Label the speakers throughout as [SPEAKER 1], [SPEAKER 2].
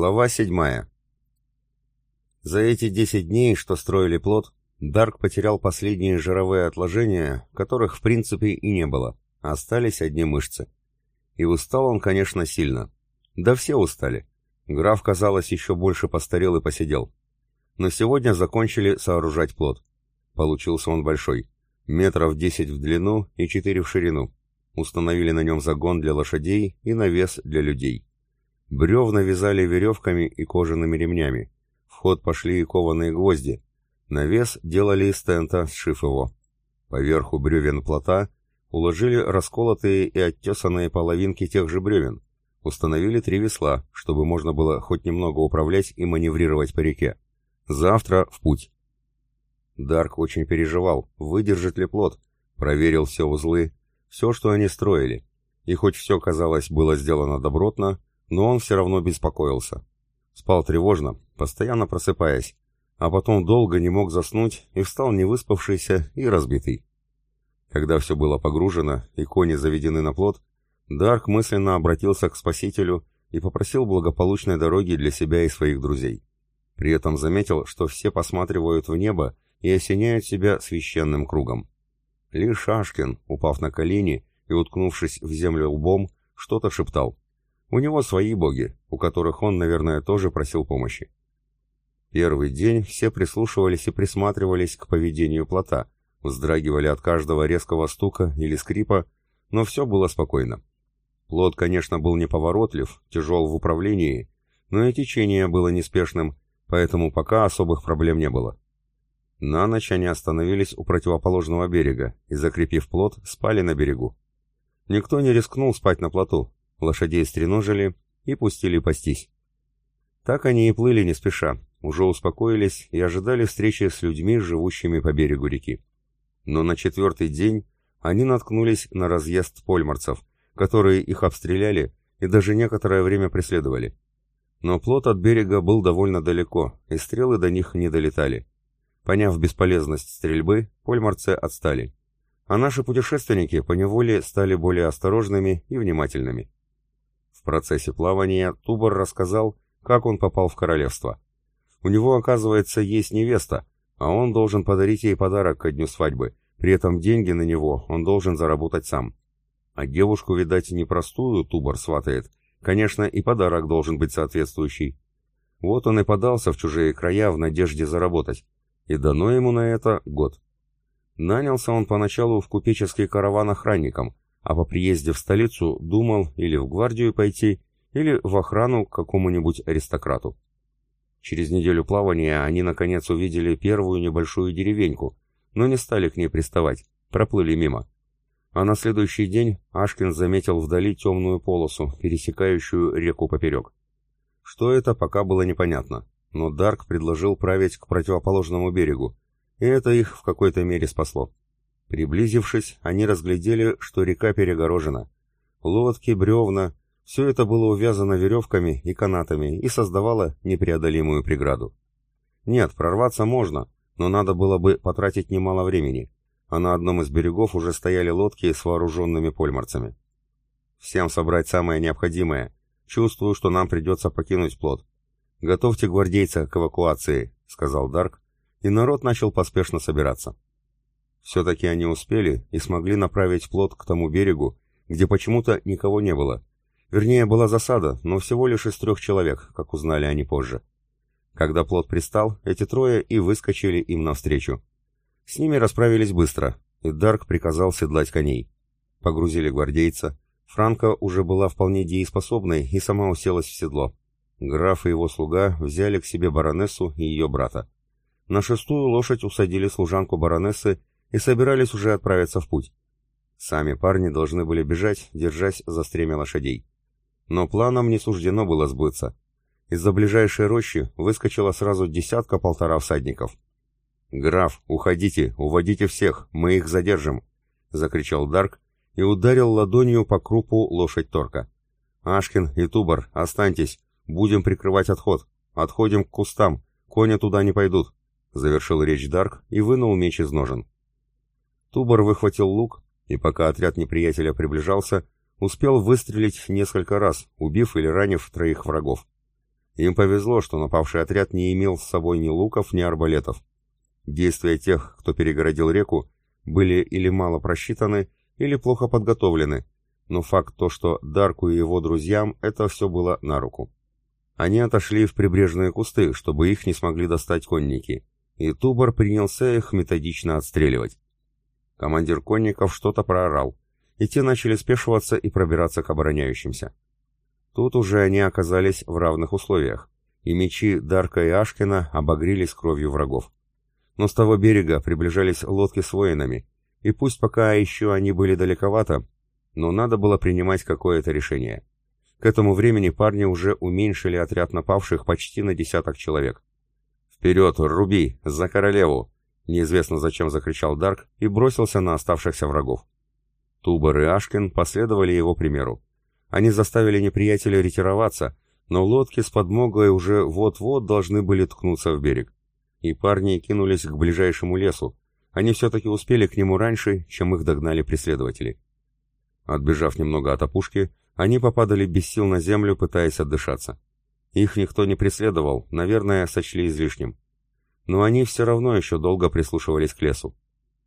[SPEAKER 1] Глава седьмая. За эти 10 дней, что строили плод, Дарк потерял последние жировые отложения, которых в принципе и не было. Остались одни мышцы. И устал он, конечно, сильно. Да все устали. Граф, казалось, еще больше постарел и посидел. Но сегодня закончили сооружать плод. Получился он большой. Метров 10 в длину и четыре в ширину. Установили на нем загон для лошадей и навес для людей. Бревна вязали веревками и кожаными ремнями. В ход пошли и кованые гвозди. Навес делали из тента, сшив его. Поверху бревен плота уложили расколотые и оттесанные половинки тех же бревен. Установили три весла, чтобы можно было хоть немного управлять и маневрировать по реке. Завтра в путь. Дарк очень переживал, выдержит ли плот, Проверил все узлы, все, что они строили. И хоть все, казалось, было сделано добротно, но он все равно беспокоился. Спал тревожно, постоянно просыпаясь, а потом долго не мог заснуть и встал невыспавшийся и разбитый. Когда все было погружено и кони заведены на плот, Дарк мысленно обратился к Спасителю и попросил благополучной дороги для себя и своих друзей. При этом заметил, что все посматривают в небо и осеняют себя священным кругом. Лишь Ашкин, упав на колени и уткнувшись в землю лбом, что-то шептал. У него свои боги, у которых он, наверное, тоже просил помощи. Первый день все прислушивались и присматривались к поведению плота, вздрагивали от каждого резкого стука или скрипа, но все было спокойно. Плот, конечно, был неповоротлив, тяжел в управлении, но и течение было неспешным, поэтому пока особых проблем не было. На ночь они остановились у противоположного берега и, закрепив плот, спали на берегу. Никто не рискнул спать на плоту, лошадей стреножили и пустили пастись. Так они и плыли не спеша, уже успокоились и ожидали встречи с людьми, живущими по берегу реки. Но на четвертый день они наткнулись на разъезд польмарцев, которые их обстреляли и даже некоторое время преследовали. Но плот от берега был довольно далеко, и стрелы до них не долетали. Поняв бесполезность стрельбы, польмарцы отстали. А наши путешественники поневоле стали более осторожными и внимательными процессе плавания Тубар рассказал, как он попал в королевство. У него, оказывается, есть невеста, а он должен подарить ей подарок ко дню свадьбы, при этом деньги на него он должен заработать сам. А девушку, видать, непростую Тубар сватает. Конечно, и подарок должен быть соответствующий. Вот он и подался в чужие края в надежде заработать. И дано ему на это год. Нанялся он поначалу в купеческий караван охранником, а по приезде в столицу думал или в гвардию пойти, или в охрану к какому-нибудь аристократу. Через неделю плавания они, наконец, увидели первую небольшую деревеньку, но не стали к ней приставать, проплыли мимо. А на следующий день Ашкин заметил вдали темную полосу, пересекающую реку поперек. Что это, пока было непонятно, но Дарк предложил править к противоположному берегу, и это их в какой-то мере спасло. Приблизившись, они разглядели, что река перегорожена. Лодки, бревна — все это было увязано веревками и канатами и создавало непреодолимую преграду. Нет, прорваться можно, но надо было бы потратить немало времени, а на одном из берегов уже стояли лодки с вооруженными польмарцами. «Всем собрать самое необходимое. Чувствую, что нам придется покинуть плод. Готовьте гвардейца к эвакуации», — сказал Дарк, и народ начал поспешно собираться. Все-таки они успели и смогли направить плот к тому берегу, где почему-то никого не было. Вернее, была засада, но всего лишь из трех человек, как узнали они позже. Когда плот пристал, эти трое и выскочили им навстречу. С ними расправились быстро, и Дарк приказал седлать коней. Погрузили гвардейца. Франка уже была вполне дееспособной и сама уселась в седло. Граф и его слуга взяли к себе баронессу и ее брата. На шестую лошадь усадили служанку баронессы и собирались уже отправиться в путь. Сами парни должны были бежать, держась за стремя лошадей. Но планам не суждено было сбыться. Из-за ближайшей рощи выскочила сразу десятка-полтора всадников. «Граф, уходите, уводите всех, мы их задержим!» — закричал Дарк и ударил ладонью по крупу лошадь Торка. «Ашкин и Тубар, останьтесь, будем прикрывать отход, отходим к кустам, кони туда не пойдут», — завершил речь Дарк и вынул меч из ножен. Тубор выхватил лук, и пока отряд неприятеля приближался, успел выстрелить несколько раз, убив или ранив троих врагов. Им повезло, что напавший отряд не имел с собой ни луков, ни арбалетов. Действия тех, кто перегородил реку, были или мало просчитаны, или плохо подготовлены, но факт то, что Дарку и его друзьям это все было на руку. Они отошли в прибрежные кусты, чтобы их не смогли достать конники, и Тубар принялся их методично отстреливать. Командир конников что-то проорал, и те начали спешиваться и пробираться к обороняющимся. Тут уже они оказались в равных условиях, и мечи Дарка и Ашкина обогрелись кровью врагов. Но с того берега приближались лодки с воинами, и пусть пока еще они были далековато, но надо было принимать какое-то решение. К этому времени парни уже уменьшили отряд напавших почти на десяток человек. «Вперед, руби! За королеву!» Неизвестно зачем закричал Дарк и бросился на оставшихся врагов. Тубер и Ашкин последовали его примеру. Они заставили неприятеля ретироваться, но лодки с подмогой уже вот-вот должны были ткнуться в берег. И парни кинулись к ближайшему лесу. Они все-таки успели к нему раньше, чем их догнали преследователи. Отбежав немного от опушки, они попадали без сил на землю, пытаясь отдышаться. Их никто не преследовал, наверное, сочли излишним но они все равно еще долго прислушивались к лесу.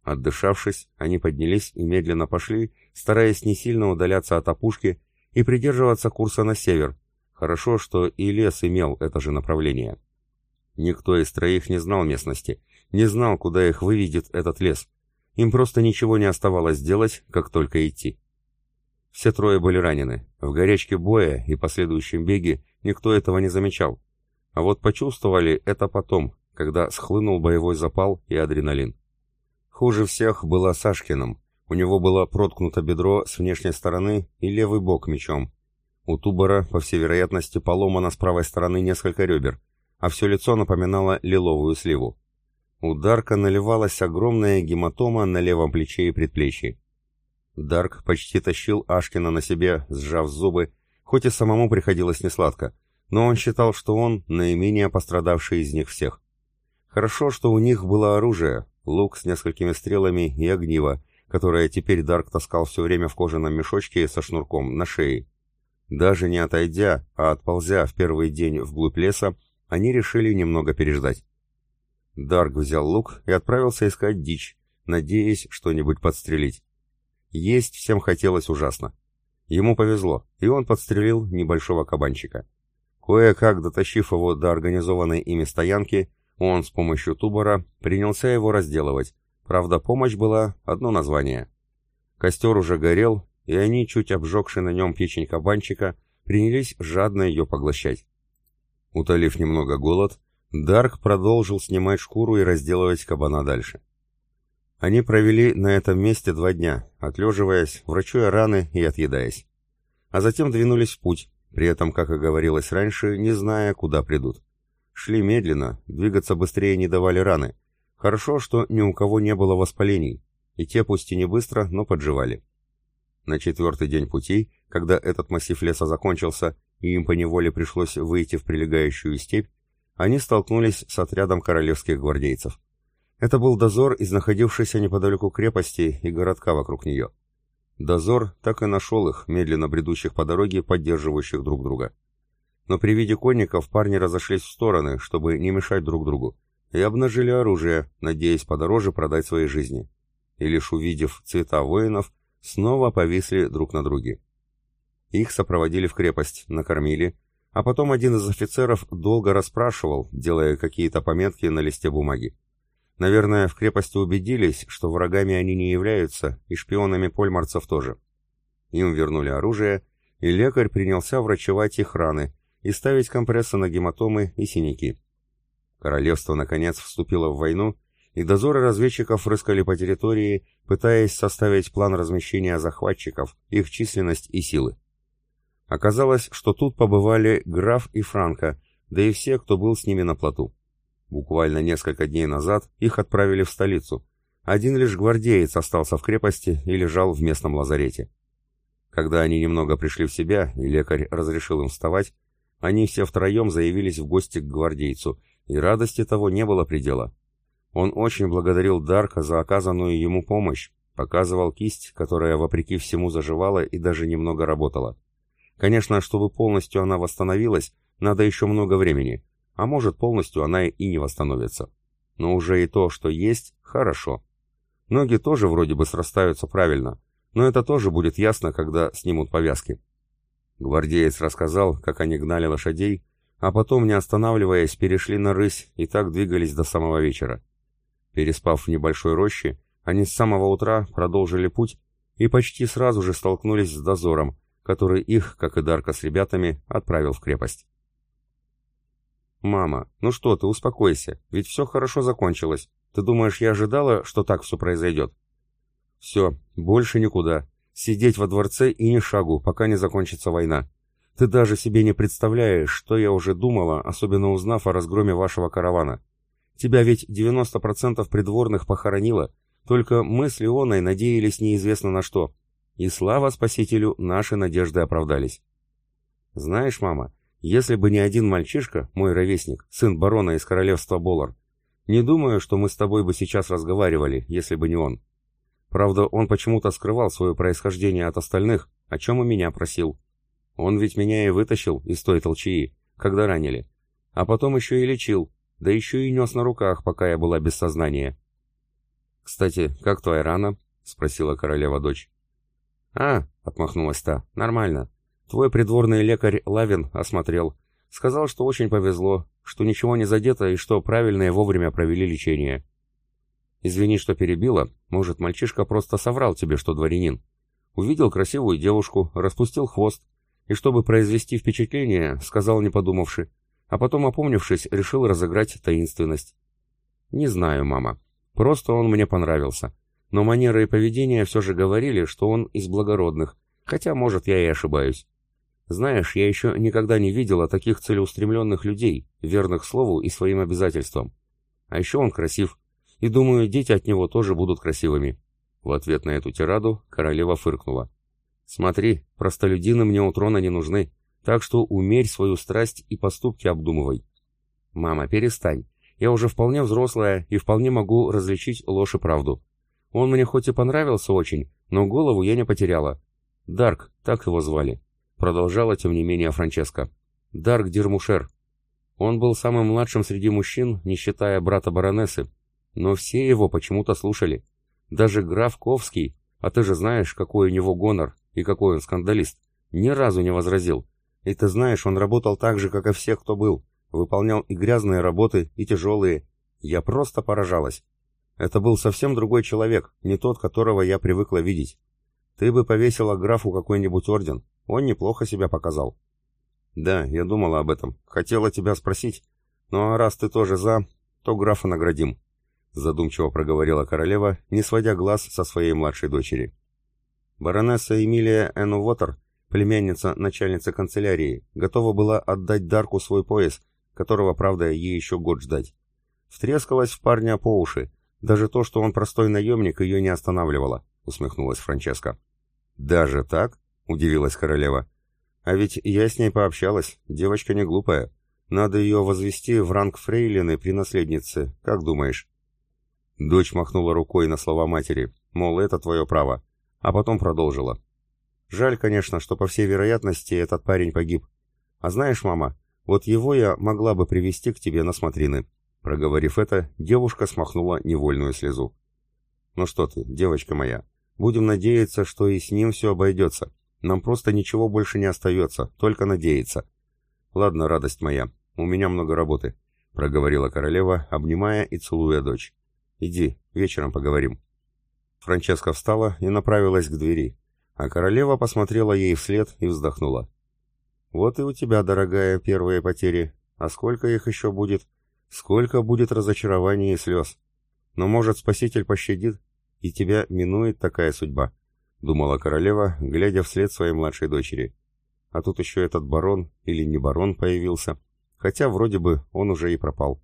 [SPEAKER 1] Отдышавшись, они поднялись и медленно пошли, стараясь не сильно удаляться от опушки и придерживаться курса на север. Хорошо, что и лес имел это же направление. Никто из троих не знал местности, не знал, куда их выведет этот лес. Им просто ничего не оставалось делать, как только идти. Все трое были ранены. В горячке боя и последующем беге никто этого не замечал. А вот почувствовали это потом, когда схлынул боевой запал и адреналин. Хуже всех было Сашкиным. У него было проткнуто бедро с внешней стороны и левый бок мечом. У Тубора, по всей вероятности, поломано с правой стороны несколько ребер, а все лицо напоминало лиловую сливу. У Дарка наливалась огромная гематома на левом плече и предплечье. Дарк почти тащил Ашкина на себе, сжав зубы, хоть и самому приходилось несладко, но он считал, что он наименее пострадавший из них всех. Хорошо, что у них было оружие, лук с несколькими стрелами и огниво, которое теперь Дарк таскал все время в кожаном мешочке со шнурком на шее. Даже не отойдя, а отползя в первый день вглубь леса, они решили немного переждать. Дарк взял лук и отправился искать дичь, надеясь что-нибудь подстрелить. Есть всем хотелось ужасно. Ему повезло, и он подстрелил небольшого кабанчика. Кое-как дотащив его до организованной ими стоянки, он с помощью тубора принялся его разделывать, правда помощь была одно название. Костер уже горел, и они, чуть обжегши на нем печень кабанчика, принялись жадно ее поглощать. Утолив немного голод, Дарк продолжил снимать шкуру и разделывать кабана дальше. Они провели на этом месте два дня, отлеживаясь, врачуя раны и отъедаясь. А затем двинулись в путь, при этом, как и говорилось раньше, не зная, куда придут. Шли медленно, двигаться быстрее не давали раны. Хорошо, что ни у кого не было воспалений, и те пусть и не быстро, но подживали. На четвертый день пути, когда этот массив леса закончился, и им поневоле пришлось выйти в прилегающую степь, они столкнулись с отрядом королевских гвардейцев. Это был дозор из находившейся неподалеку крепости и городка вокруг нее. Дозор так и нашел их, медленно бредущих по дороге, поддерживающих друг друга но при виде конников парни разошлись в стороны, чтобы не мешать друг другу, и обнажили оружие, надеясь подороже продать свои жизни. И лишь увидев цвета воинов, снова повисли друг на друге. Их сопроводили в крепость, накормили, а потом один из офицеров долго расспрашивал, делая какие-то пометки на листе бумаги. Наверное, в крепости убедились, что врагами они не являются, и шпионами польмарцев тоже. Им вернули оружие, и лекарь принялся врачевать их раны, и ставить компрессы на гематомы и синяки. Королевство, наконец, вступило в войну, и дозоры разведчиков рыскали по территории, пытаясь составить план размещения захватчиков, их численность и силы. Оказалось, что тут побывали граф и Франко, да и все, кто был с ними на плоту. Буквально несколько дней назад их отправили в столицу. Один лишь гвардеец остался в крепости и лежал в местном лазарете. Когда они немного пришли в себя, и лекарь разрешил им вставать, они все втроем заявились в гости к гвардейцу, и радости того не было предела. Он очень благодарил Дарка за оказанную ему помощь, показывал кисть, которая, вопреки всему, заживала и даже немного работала. Конечно, чтобы полностью она восстановилась, надо еще много времени, а может полностью она и не восстановится. Но уже и то, что есть, хорошо. Ноги тоже вроде бы срастаются правильно, но это тоже будет ясно, когда снимут повязки. Гвардеец рассказал, как они гнали лошадей, а потом, не останавливаясь, перешли на рысь и так двигались до самого вечера. Переспав в небольшой роще, они с самого утра продолжили путь и почти сразу же столкнулись с дозором, который их, как и Дарка с ребятами, отправил в крепость. «Мама, ну что ты, успокойся, ведь все хорошо закончилось. Ты думаешь, я ожидала, что так все произойдет?» «Все, больше никуда. Сидеть во дворце и ни шагу, пока не закончится война. Ты даже себе не представляешь, что я уже думала, особенно узнав о разгроме вашего каравана. Тебя ведь 90% придворных похоронило, только мы с Леоной надеялись неизвестно на что. И слава спасителю, наши надежды оправдались. Знаешь, мама, если бы не один мальчишка, мой ровесник, сын барона из королевства Болар, не думаю, что мы с тобой бы сейчас разговаривали, если бы не он. Правда, он почему-то скрывал свое происхождение от остальных, о чем и меня просил. Он ведь меня и вытащил из той толчии, когда ранили. А потом еще и лечил, да еще и нес на руках, пока я была без сознания. «Кстати, как твоя рана?» — спросила королева-дочь. «А», — отмахнулась та, — «нормально. Твой придворный лекарь Лавин осмотрел. Сказал, что очень повезло, что ничего не задето и что правильно и вовремя провели лечение. Извини, что перебила. Может, мальчишка просто соврал тебе, что дворянин. Увидел красивую девушку, распустил хвост. И чтобы произвести впечатление, сказал, не подумавши. А потом, опомнившись, решил разыграть таинственность. Не знаю, мама. Просто он мне понравился. Но манеры и поведение все же говорили, что он из благородных. Хотя, может, я и ошибаюсь. Знаешь, я еще никогда не видела таких целеустремленных людей, верных слову и своим обязательствам. А еще он красив, и думаю, дети от него тоже будут красивыми». В ответ на эту тираду королева фыркнула. «Смотри, простолюдины мне у трона не нужны, так что умерь свою страсть и поступки обдумывай». «Мама, перестань. Я уже вполне взрослая и вполне могу различить ложь и правду. Он мне хоть и понравился очень, но голову я не потеряла. Дарк, так его звали», — продолжала тем не менее Франческа. «Дарк Дирмушер. Он был самым младшим среди мужчин, не считая брата баронессы, но все его почему-то слушали. Даже граф Ковский, а ты же знаешь, какой у него гонор и какой он скандалист, ни разу не возразил. И ты знаешь, он работал так же, как и все, кто был. Выполнял и грязные работы, и тяжелые. Я просто поражалась. Это был совсем другой человек, не тот, которого я привыкла видеть. Ты бы повесила графу какой-нибудь орден. Он неплохо себя показал. Да, я думала об этом. Хотела тебя спросить. Ну а раз ты тоже за, то графа наградим задумчиво проговорила королева, не сводя глаз со своей младшей дочери. Баронесса Эмилия Энн Уотер, племянница начальницы канцелярии, готова была отдать Дарку свой пояс, которого, правда, ей еще год ждать. Втрескалась в парня по уши. Даже то, что он простой наемник, ее не останавливало, усмехнулась Франческа. «Даже так?» — удивилась королева. «А ведь я с ней пообщалась, девочка не глупая. Надо ее возвести в ранг фрейлины при наследнице, как думаешь?» Дочь махнула рукой на слова матери, мол, это твое право, а потом продолжила. Жаль, конечно, что по всей вероятности этот парень погиб. А знаешь, мама, вот его я могла бы привести к тебе на смотрины. Проговорив это, девушка смахнула невольную слезу. Ну что ты, девочка моя, будем надеяться, что и с ним все обойдется. Нам просто ничего больше не остается, только надеяться. Ладно, радость моя, у меня много работы, проговорила королева, обнимая и целуя дочь. Иди, вечером поговорим». Франческа встала и направилась к двери, а королева посмотрела ей вслед и вздохнула. «Вот и у тебя, дорогая, первые потери. А сколько их еще будет? Сколько будет разочарований и слез? Но, может, спаситель пощадит, и тебя минует такая судьба», — думала королева, глядя вслед своей младшей дочери. А тут еще этот барон или не барон появился, хотя вроде бы он уже и пропал.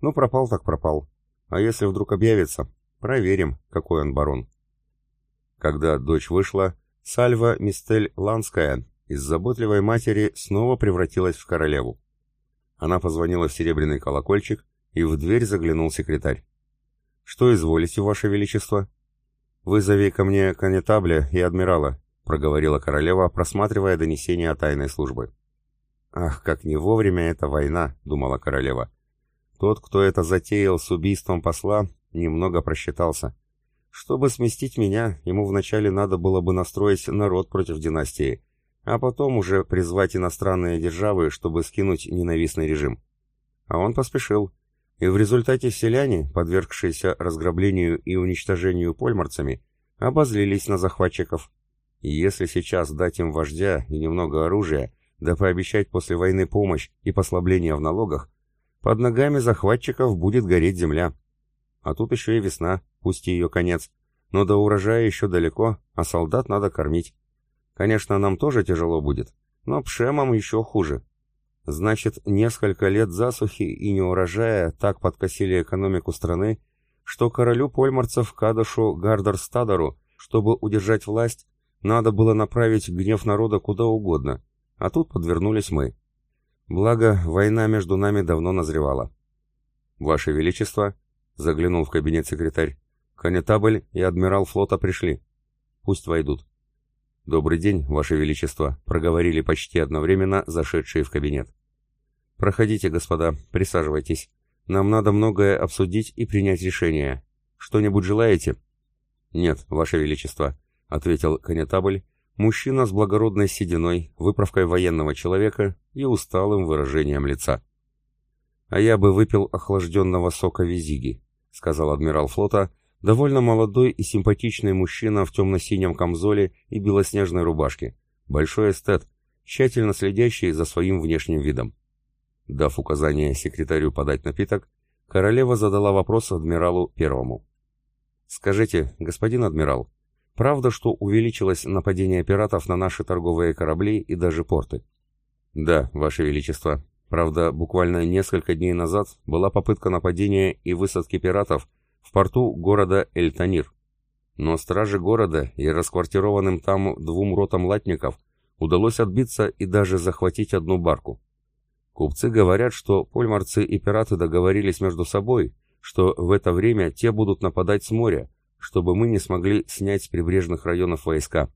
[SPEAKER 1] Ну, пропал так пропал. А если вдруг объявится, проверим, какой он барон. Когда дочь вышла, Сальва Мистель Ланская из заботливой матери снова превратилась в королеву. Она позвонила в серебряный колокольчик, и в дверь заглянул секретарь. «Что изволите, Ваше Величество?» «Вызови ко мне конетабля и адмирала», — проговорила королева, просматривая донесение о тайной службы. «Ах, как не вовремя эта война», — думала королева. Тот, кто это затеял с убийством посла, немного просчитался. Чтобы сместить меня, ему вначале надо было бы настроить народ против династии, а потом уже призвать иностранные державы, чтобы скинуть ненавистный режим. А он поспешил. И в результате селяне, подвергшиеся разграблению и уничтожению польмарцами, обозлились на захватчиков. И если сейчас дать им вождя и немного оружия, да пообещать после войны помощь и послабление в налогах, под ногами захватчиков будет гореть земля. А тут еще и весна, пусть и ее конец. Но до урожая еще далеко, а солдат надо кормить. Конечно, нам тоже тяжело будет, но пшемам еще хуже. Значит, несколько лет засухи и неурожая так подкосили экономику страны, что королю польмарцев Кадашу Гардерстадору, чтобы удержать власть, надо было направить гнев народа куда угодно, а тут подвернулись мы. Благо, война между нами давно назревала. «Ваше Величество», — заглянул в кабинет секретарь, — «конетабль и адмирал флота пришли. Пусть войдут». «Добрый день, Ваше Величество», — проговорили почти одновременно зашедшие в кабинет. «Проходите, господа, присаживайтесь. Нам надо многое обсудить и принять решение. Что-нибудь желаете?» «Нет, Ваше Величество», — ответил конетабль Мужчина с благородной сединой, выправкой военного человека и усталым выражением лица. «А я бы выпил охлажденного сока визиги», — сказал адмирал флота, довольно молодой и симпатичный мужчина в темно-синем камзоле и белоснежной рубашке, большой эстет, тщательно следящий за своим внешним видом. Дав указание секретарю подать напиток, королева задала вопрос адмиралу первому. «Скажите, господин адмирал, Правда, что увеличилось нападение пиратов на наши торговые корабли и даже порты. Да, Ваше Величество. Правда, буквально несколько дней назад была попытка нападения и высадки пиратов в порту города Эль-Танир. Но стражи города и расквартированным там двум ротам латников удалось отбиться и даже захватить одну барку. Купцы говорят, что польмарцы и пираты договорились между собой, что в это время те будут нападать с моря, чтобы мы не смогли снять с прибрежных районов войска.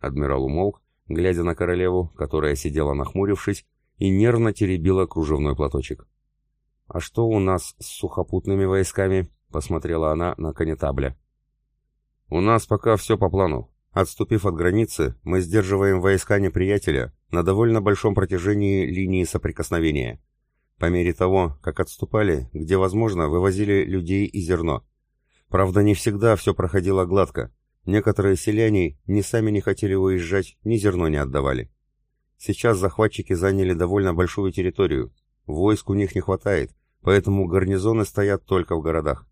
[SPEAKER 1] Адмирал умолк, глядя на королеву, которая сидела нахмурившись и нервно теребила кружевной платочек. «А что у нас с сухопутными войсками?» — посмотрела она на конетабля. «У нас пока все по плану. Отступив от границы, мы сдерживаем войска неприятеля на довольно большом протяжении линии соприкосновения. По мере того, как отступали, где возможно, вывозили людей и зерно. Правда, не всегда все проходило гладко. Некоторые селяне ни сами не хотели уезжать, ни зерно не отдавали. Сейчас захватчики заняли довольно большую территорию. Войск у них не хватает, поэтому гарнизоны стоят только в городах.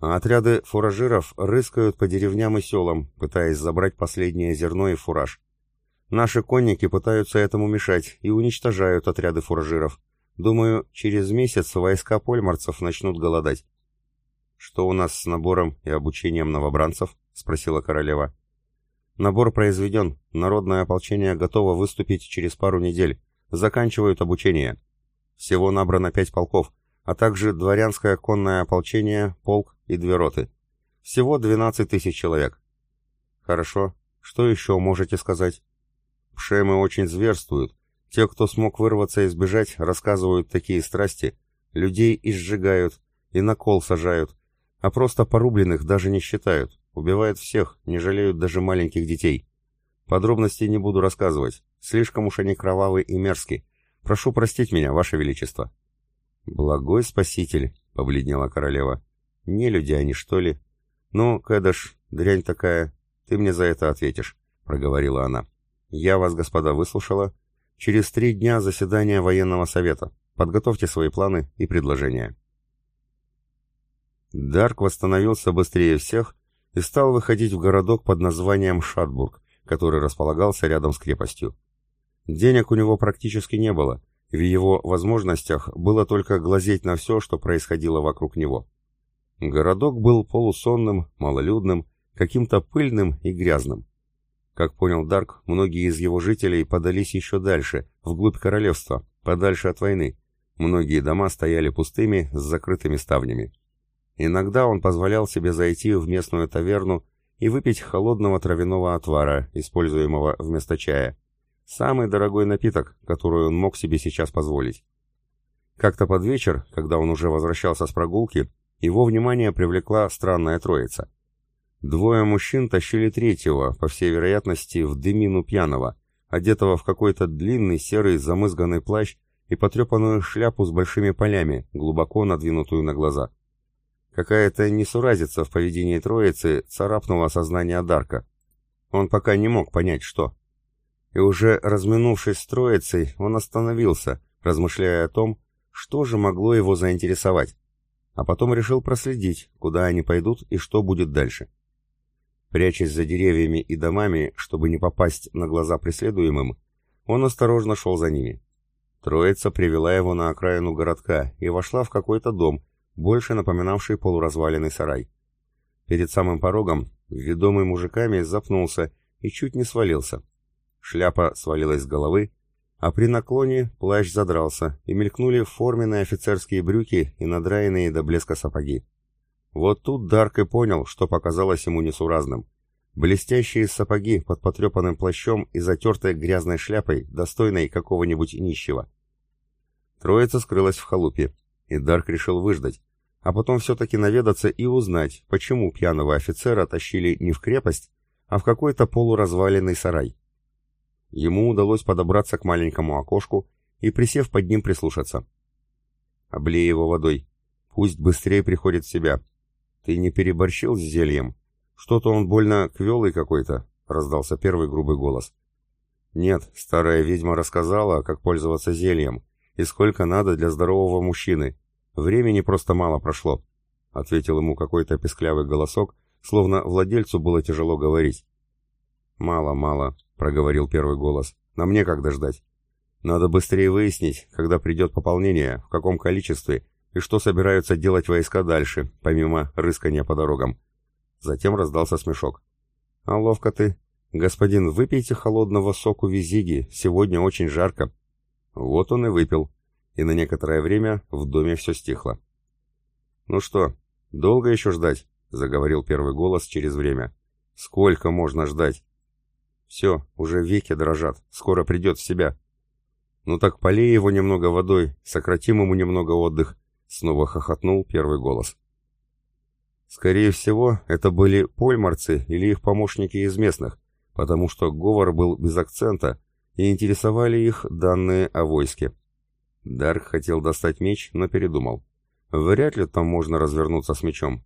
[SPEAKER 1] А отряды фуражиров рыскают по деревням и селам, пытаясь забрать последнее зерно и фураж. Наши конники пытаются этому мешать и уничтожают отряды фуражиров. Думаю, через месяц войска польмарцев начнут голодать. «Что у нас с набором и обучением новобранцев?» — спросила королева. «Набор произведен. Народное ополчение готово выступить через пару недель. Заканчивают обучение. Всего набрано пять полков, а также дворянское конное ополчение, полк и две роты. Всего 12 тысяч человек». «Хорошо. Что еще можете сказать?» «Пшемы очень зверствуют. Те, кто смог вырваться и сбежать, рассказывают такие страсти. Людей изжигают и на кол сажают» А просто порубленных даже не считают, убивают всех, не жалеют даже маленьких детей. Подробностей не буду рассказывать, слишком уж они кровавы и мерзки. Прошу простить меня, Ваше Величество». «Благой спаситель», — побледнела королева. «Не люди они, что ли?» «Ну, Кэдыш, дрянь такая, ты мне за это ответишь», — проговорила она. «Я вас, господа, выслушала. Через три дня заседание военного совета. Подготовьте свои планы и предложения». Дарк восстановился быстрее всех и стал выходить в городок под названием Шатбург, который располагался рядом с крепостью. Денег у него практически не было, в его возможностях было только глазеть на все, что происходило вокруг него. Городок был полусонным, малолюдным, каким-то пыльным и грязным. Как понял Дарк, многие из его жителей подались еще дальше, вглубь королевства, подальше от войны. Многие дома стояли пустыми, с закрытыми ставнями. Иногда он позволял себе зайти в местную таверну и выпить холодного травяного отвара, используемого вместо чая. Самый дорогой напиток, который он мог себе сейчас позволить. Как-то под вечер, когда он уже возвращался с прогулки, его внимание привлекла странная троица. Двое мужчин тащили третьего, по всей вероятности, в дымину пьяного, одетого в какой-то длинный серый замызганный плащ и потрепанную шляпу с большими полями, глубоко надвинутую на глаза. Какая-то несуразица в поведении троицы царапнула сознание Дарка. Он пока не мог понять, что. И уже разминувшись с троицей, он остановился, размышляя о том, что же могло его заинтересовать, а потом решил проследить, куда они пойдут и что будет дальше. Прячась за деревьями и домами, чтобы не попасть на глаза преследуемым, он осторожно шел за ними. Троица привела его на окраину городка и вошла в какой-то дом, больше напоминавший полуразваленный сарай. Перед самым порогом, ведомый мужиками, запнулся и чуть не свалился. Шляпа свалилась с головы, а при наклоне плащ задрался, и мелькнули форменные офицерские брюки и надраенные до блеска сапоги. Вот тут Дарк и понял, что показалось ему несуразным. Блестящие сапоги под потрепанным плащом и затертой грязной шляпой, достойной какого-нибудь нищего. Троица скрылась в халупе. И Дарк решил выждать, а потом все-таки наведаться и узнать, почему пьяного офицера тащили не в крепость, а в какой-то полуразваленный сарай. Ему удалось подобраться к маленькому окошку и, присев под ним, прислушаться. «Облей его водой. Пусть быстрее приходит в себя. Ты не переборщил с зельем? Что-то он больно квелый какой-то», — раздался первый грубый голос. «Нет, старая ведьма рассказала, как пользоваться зельем и сколько надо для здорового мужчины», «Времени просто мало прошло», — ответил ему какой-то песклявый голосок, словно владельцу было тяжело говорить. «Мало, мало», — проговорил первый голос. На мне некогда ждать. Надо быстрее выяснить, когда придет пополнение, в каком количестве и что собираются делать войска дальше, помимо рыскания по дорогам». Затем раздался смешок. «А ловко ты. Господин, выпейте холодного соку визиги, сегодня очень жарко». Вот он и выпил и на некоторое время в доме все стихло. «Ну что, долго еще ждать?» — заговорил первый голос через время. «Сколько можно ждать?» «Все, уже веки дрожат, скоро придет в себя». «Ну так полей его немного водой, сократим ему немного отдых», — снова хохотнул первый голос. Скорее всего, это были польмарцы или их помощники из местных, потому что говор был без акцента, и интересовали их данные о войске. Дарк хотел достать меч, но передумал. Вряд ли там можно развернуться с мечом.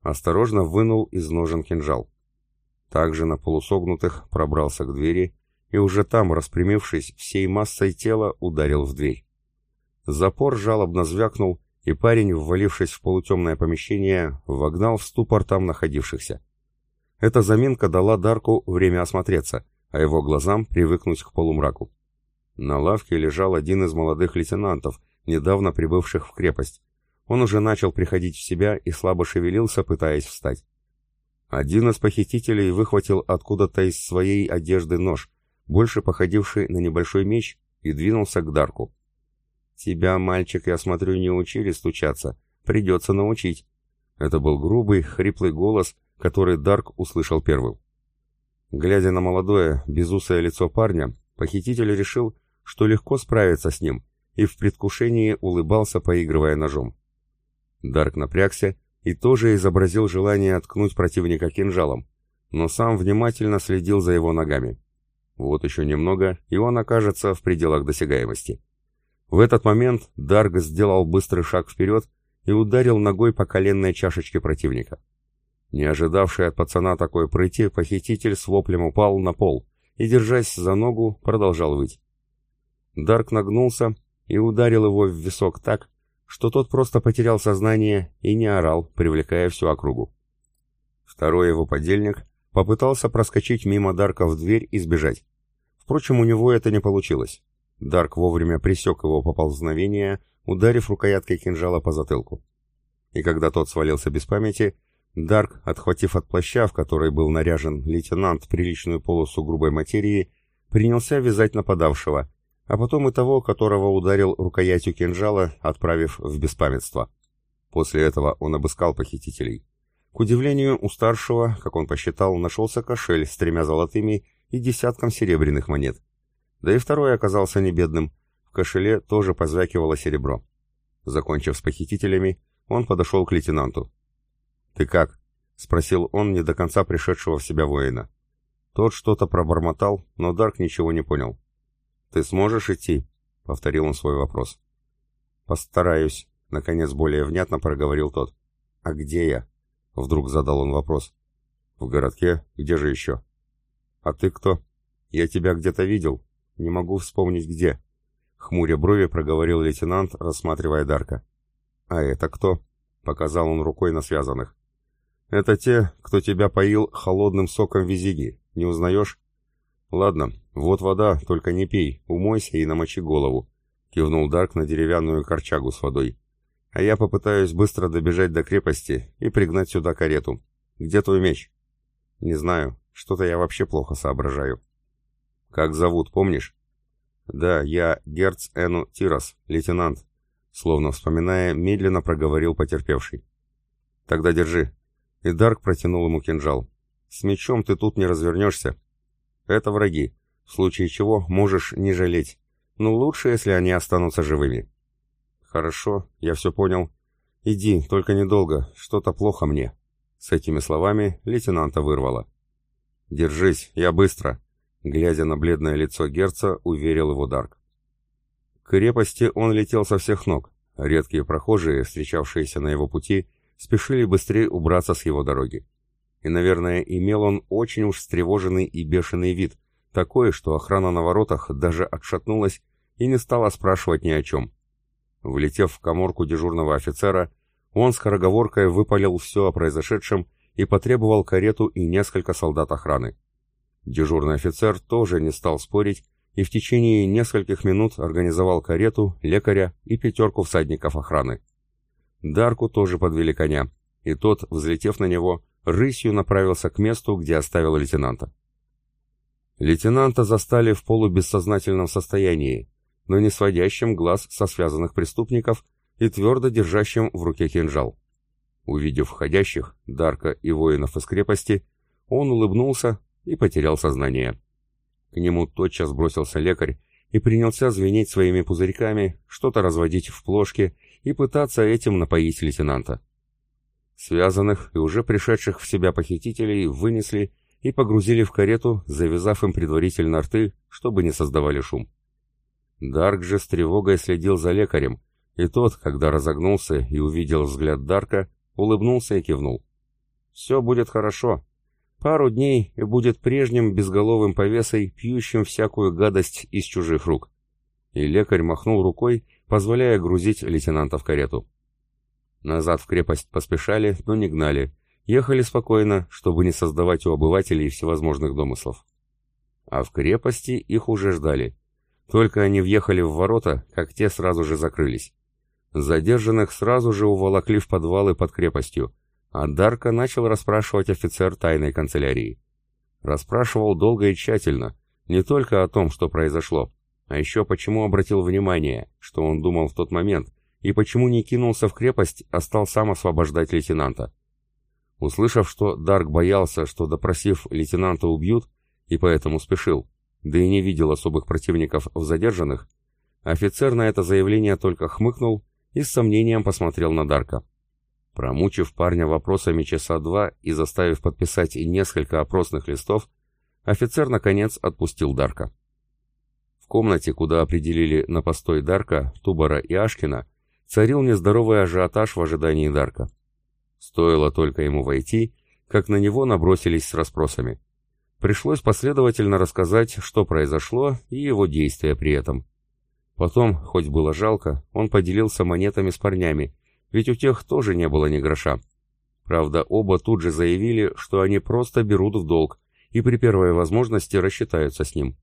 [SPEAKER 1] Осторожно вынул из ножен кинжал. Также на полусогнутых пробрался к двери и уже там, распрямившись, всей массой тела ударил в дверь. Запор жалобно звякнул, и парень, ввалившись в полутемное помещение, вогнал в ступор там находившихся. Эта заминка дала Дарку время осмотреться, а его глазам привыкнуть к полумраку. На лавке лежал один из молодых лейтенантов, недавно прибывших в крепость. Он уже начал приходить в себя и слабо шевелился, пытаясь встать. Один из похитителей выхватил откуда-то из своей одежды нож, больше походивший на небольшой меч, и двинулся к Дарку. «Тебя, мальчик, я смотрю, не учили стучаться. Придется научить». Это был грубый, хриплый голос, который Дарк услышал первым. Глядя на молодое, безусое лицо парня, похититель решил, что легко справиться с ним, и в предвкушении улыбался, поигрывая ножом. Дарк напрягся и тоже изобразил желание откнуть противника кинжалом, но сам внимательно следил за его ногами. Вот еще немного, и он окажется в пределах досягаемости. В этот момент Дарк сделал быстрый шаг вперед и ударил ногой по коленной чашечке противника. Не ожидавший от пацана такой прыти, похититель с воплем упал на пол и, держась за ногу, продолжал выть. Дарк нагнулся и ударил его в висок так, что тот просто потерял сознание и не орал, привлекая всю округу. Второй его подельник попытался проскочить мимо Дарка в дверь и сбежать. Впрочем, у него это не получилось. Дарк вовремя пресек его поползновение, ударив рукояткой кинжала по затылку. И когда тот свалился без памяти, Дарк, отхватив от плаща, в который был наряжен лейтенант приличную полосу грубой материи, принялся вязать нападавшего, а потом и того, которого ударил рукоятью кинжала, отправив в беспамятство. После этого он обыскал похитителей. К удивлению, у старшего, как он посчитал, нашелся кошель с тремя золотыми и десятком серебряных монет. Да и второй оказался не бедным. В кошеле тоже позвякивало серебро. Закончив с похитителями, он подошел к лейтенанту. «Ты как?» — спросил он не до конца пришедшего в себя воина. Тот что-то пробормотал, но Дарк ничего не понял. «Ты сможешь идти?» — повторил он свой вопрос. «Постараюсь», — наконец более внятно проговорил тот. «А где я?» — вдруг задал он вопрос. «В городке. Где же еще?» «А ты кто?» «Я тебя где-то видел. Не могу вспомнить, где». Хмуря брови проговорил лейтенант, рассматривая Дарка. «А это кто?» — показал он рукой на связанных. «Это те, кто тебя поил холодным соком визиги. Не узнаешь?» «Ладно, вот вода, только не пей, умойся и намочи голову», — кивнул Дарк на деревянную корчагу с водой. «А я попытаюсь быстро добежать до крепости и пригнать сюда карету. Где твой меч?» «Не знаю, что-то я вообще плохо соображаю». «Как зовут, помнишь?» «Да, я Герц Эну Тирос, лейтенант», — словно вспоминая, медленно проговорил потерпевший. «Тогда держи». И Дарк протянул ему кинжал. «С мечом ты тут не развернешься, это враги. В случае чего можешь не жалеть. Но лучше, если они останутся живыми. Хорошо, я все понял. Иди, только недолго. Что-то плохо мне. С этими словами лейтенанта вырвало. Держись, я быстро. Глядя на бледное лицо герца, уверил его Дарк. К крепости он летел со всех ног. Редкие прохожие, встречавшиеся на его пути, спешили быстрее убраться с его дороги и, наверное, имел он очень уж встревоженный и бешеный вид, такой, что охрана на воротах даже отшатнулась и не стала спрашивать ни о чем. Влетев в коморку дежурного офицера, он скороговоркой выпалил все о произошедшем и потребовал карету и несколько солдат охраны. Дежурный офицер тоже не стал спорить и в течение нескольких минут организовал карету, лекаря и пятерку всадников охраны. Дарку тоже подвели коня, и тот, взлетев на него, рысью направился к месту, где оставил лейтенанта. Лейтенанта застали в полубессознательном состоянии, но не сводящим глаз со связанных преступников и твердо держащим в руке кинжал. Увидев входящих, Дарка и воинов из крепости, он улыбнулся и потерял сознание. К нему тотчас бросился лекарь и принялся звенеть своими пузырьками, что-то разводить в плошке и пытаться этим напоить лейтенанта. Связанных и уже пришедших в себя похитителей вынесли и погрузили в карету, завязав им предварительно рты, чтобы не создавали шум. Дарк же с тревогой следил за лекарем, и тот, когда разогнулся и увидел взгляд Дарка, улыбнулся и кивнул. «Все будет хорошо. Пару дней и будет прежним безголовым повесой, пьющим всякую гадость из чужих рук». И лекарь махнул рукой, позволяя грузить лейтенанта в карету. Назад в крепость поспешали, но не гнали. Ехали спокойно, чтобы не создавать у обывателей всевозможных домыслов. А в крепости их уже ждали. Только они въехали в ворота, как те сразу же закрылись. Задержанных сразу же уволокли в подвалы под крепостью, а Дарка начал расспрашивать офицер тайной канцелярии. Расспрашивал долго и тщательно, не только о том, что произошло, а еще почему обратил внимание, что он думал в тот момент, и почему не кинулся в крепость, а стал сам освобождать лейтенанта. Услышав, что Дарк боялся, что допросив лейтенанта убьют, и поэтому спешил, да и не видел особых противников в задержанных, офицер на это заявление только хмыкнул и с сомнением посмотрел на Дарка. Промучив парня вопросами часа два и заставив подписать несколько опросных листов, офицер, наконец, отпустил Дарка. В комнате, куда определили на постой Дарка, Тубара и Ашкина, царил нездоровый ажиотаж в ожидании Дарка. Стоило только ему войти, как на него набросились с расспросами. Пришлось последовательно рассказать, что произошло и его действия при этом. Потом, хоть было жалко, он поделился монетами с парнями, ведь у тех тоже не было ни гроша. Правда, оба тут же заявили, что они просто берут в долг и при первой возможности рассчитаются с ним.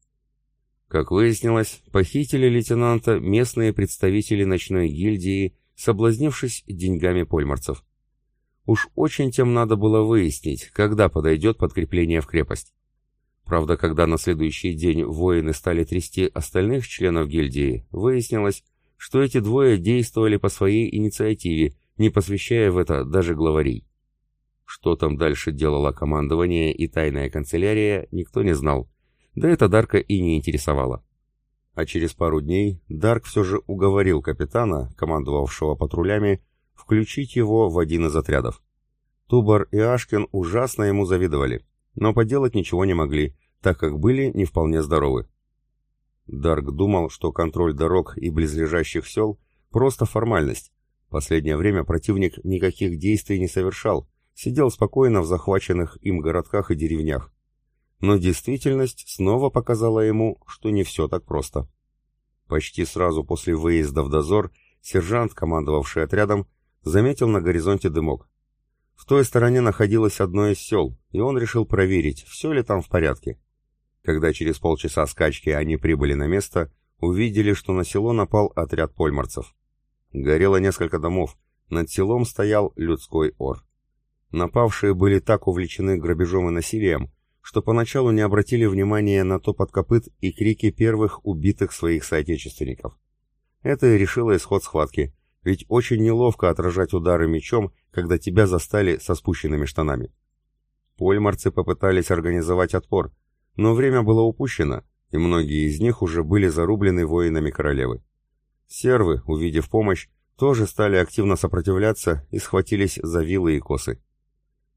[SPEAKER 1] Как выяснилось, похитили лейтенанта местные представители ночной гильдии, соблазнившись деньгами польмарцев. Уж очень тем надо было выяснить, когда подойдет подкрепление в крепость. Правда, когда на следующий день воины стали трясти остальных членов гильдии, выяснилось, что эти двое действовали по своей инициативе, не посвящая в это даже главарей. Что там дальше делало командование и тайная канцелярия, никто не знал, да это Дарка и не интересовало. А через пару дней Дарк все же уговорил капитана, командовавшего патрулями, включить его в один из отрядов. Тубар и Ашкин ужасно ему завидовали, но поделать ничего не могли, так как были не вполне здоровы. Дарк думал, что контроль дорог и близлежащих сел – просто формальность. Последнее время противник никаких действий не совершал, сидел спокойно в захваченных им городках и деревнях но действительность снова показала ему, что не все так просто. Почти сразу после выезда в дозор сержант, командовавший отрядом, заметил на горизонте дымок. В той стороне находилось одно из сел, и он решил проверить, все ли там в порядке. Когда через полчаса скачки они прибыли на место, увидели, что на село напал отряд польмарцев. Горело несколько домов, над селом стоял людской ор. Напавшие были так увлечены грабежом и насилием, что поначалу не обратили внимания на топот копыт и крики первых убитых своих соотечественников. Это и решило исход схватки, ведь очень неловко отражать удары мечом, когда тебя застали со спущенными штанами. Польмарцы попытались организовать отпор, но время было упущено, и многие из них уже были зарублены воинами королевы. Сервы, увидев помощь, тоже стали активно сопротивляться и схватились за вилы и косы.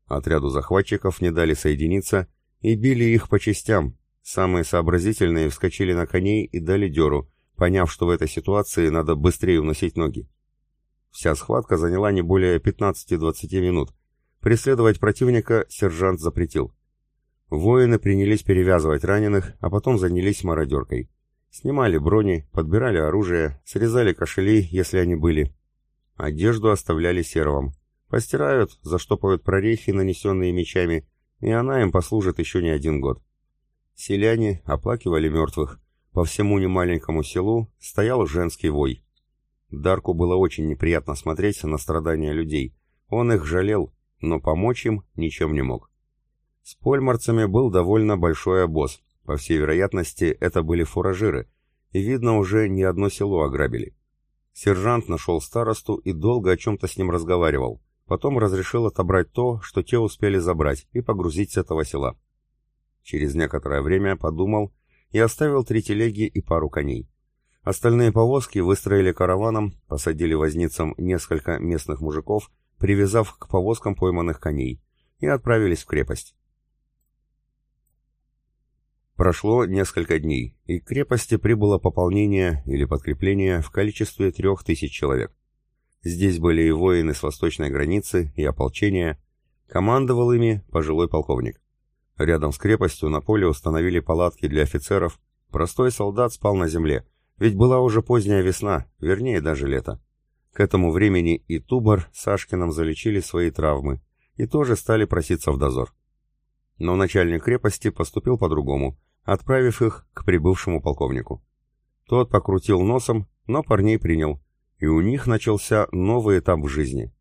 [SPEAKER 1] Отряду захватчиков не дали соединиться, и били их по частям. Самые сообразительные вскочили на коней и дали дёру, поняв, что в этой ситуации надо быстрее уносить ноги. Вся схватка заняла не более 15-20 минут. Преследовать противника сержант запретил. Воины принялись перевязывать раненых, а потом занялись мародеркой. Снимали брони, подбирали оружие, срезали кошели, если они были. Одежду оставляли серовым. Постирают, заштопают прорехи, нанесенные мечами, и она им послужит еще не один год. Селяне оплакивали мертвых. По всему немаленькому селу стоял женский вой. Дарку было очень неприятно смотреть на страдания людей. Он их жалел, но помочь им ничем не мог. С польмарцами был довольно большой обоз. По всей вероятности, это были фуражиры, и, видно, уже не одно село ограбили. Сержант нашел старосту и долго о чем-то с ним разговаривал. Потом разрешил отобрать то, что те успели забрать, и погрузить с этого села. Через некоторое время подумал и оставил три телеги и пару коней. Остальные повозки выстроили караваном, посадили возницам несколько местных мужиков, привязав к повозкам пойманных коней, и отправились в крепость. Прошло несколько дней, и к крепости прибыло пополнение или подкрепление в количестве трех тысяч человек. Здесь были и воины с восточной границы, и ополчение. Командовал ими пожилой полковник. Рядом с крепостью на поле установили палатки для офицеров. Простой солдат спал на земле, ведь была уже поздняя весна, вернее даже лето. К этому времени и Тубар с Сашкиным залечили свои травмы и тоже стали проситься в дозор. Но начальник крепости поступил по-другому, отправив их к прибывшему полковнику. Тот покрутил носом, но парней принял, и у них начался новый этап в жизни.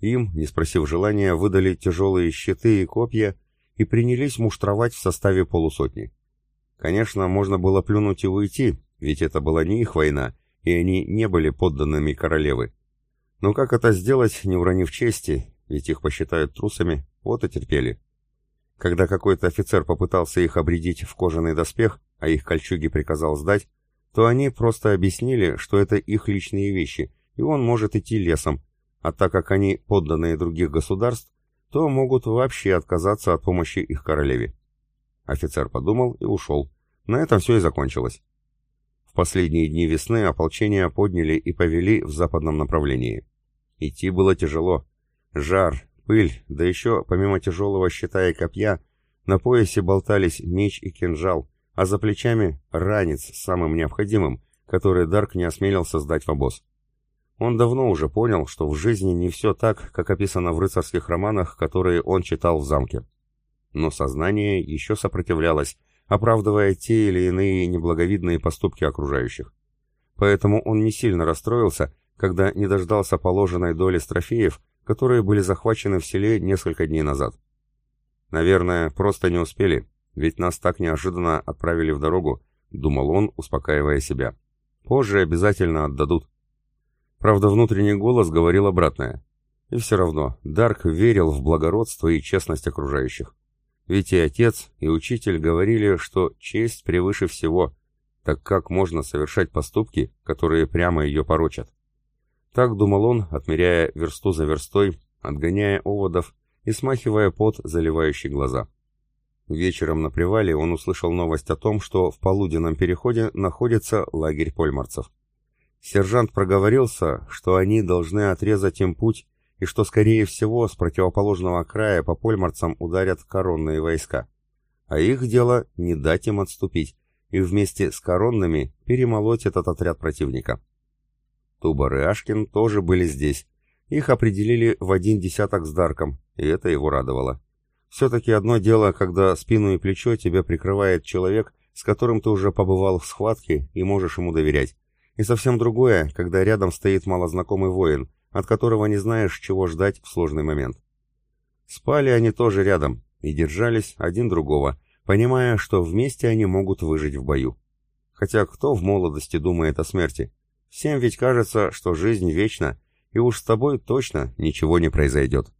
[SPEAKER 1] Им, не спросив желания, выдали тяжелые щиты и копья и принялись муштровать в составе полусотни. Конечно, можно было плюнуть и уйти, ведь это была не их война, и они не были подданными королевы. Но как это сделать, не уронив чести, ведь их посчитают трусами, вот и терпели. Когда какой-то офицер попытался их обредить в кожаный доспех, а их кольчуги приказал сдать, то они просто объяснили, что это их личные вещи, и он может идти лесом, а так как они подданные других государств, то могут вообще отказаться от помощи их королеве. Офицер подумал и ушел. На этом все и закончилось. В последние дни весны ополчение подняли и повели в западном направлении. Идти было тяжело. Жар, пыль, да еще, помимо тяжелого щита и копья, на поясе болтались меч и кинжал, а за плечами ранец с самым необходимым, который Дарк не осмелился сдать в обоз. Он давно уже понял, что в жизни не все так, как описано в рыцарских романах, которые он читал в замке. Но сознание еще сопротивлялось, оправдывая те или иные неблаговидные поступки окружающих. Поэтому он не сильно расстроился, когда не дождался положенной доли с трофеев, которые были захвачены в селе несколько дней назад. Наверное, просто не успели, ведь нас так неожиданно отправили в дорогу, думал он, успокаивая себя. Позже обязательно отдадут. Правда, внутренний голос говорил обратное. И все равно, Дарк верил в благородство и честность окружающих. Ведь и отец, и учитель говорили, что честь превыше всего, так как можно совершать поступки, которые прямо ее порочат. Так думал он, отмеряя версту за верстой, отгоняя оводов и смахивая пот, заливающий глаза. — Вечером на привале он услышал новость о том, что в полуденном переходе находится лагерь польмарцев. Сержант проговорился, что они должны отрезать им путь и что, скорее всего, с противоположного края по польмарцам ударят коронные войска. А их дело не дать им отступить, и вместе с коронными перемолоть этот отряд противника. Тубар и Ашкин тоже были здесь. Их определили в один десяток с Дарком, и это его радовало. Все-таки одно дело, когда спину и плечо тебя прикрывает человек, с которым ты уже побывал в схватке и можешь ему доверять. И совсем другое, когда рядом стоит малознакомый воин, от которого не знаешь, чего ждать в сложный момент. Спали они тоже рядом и держались один другого, понимая, что вместе они могут выжить в бою. Хотя кто в молодости думает о смерти? Всем ведь кажется, что жизнь вечна, и уж с тобой точно ничего не произойдет.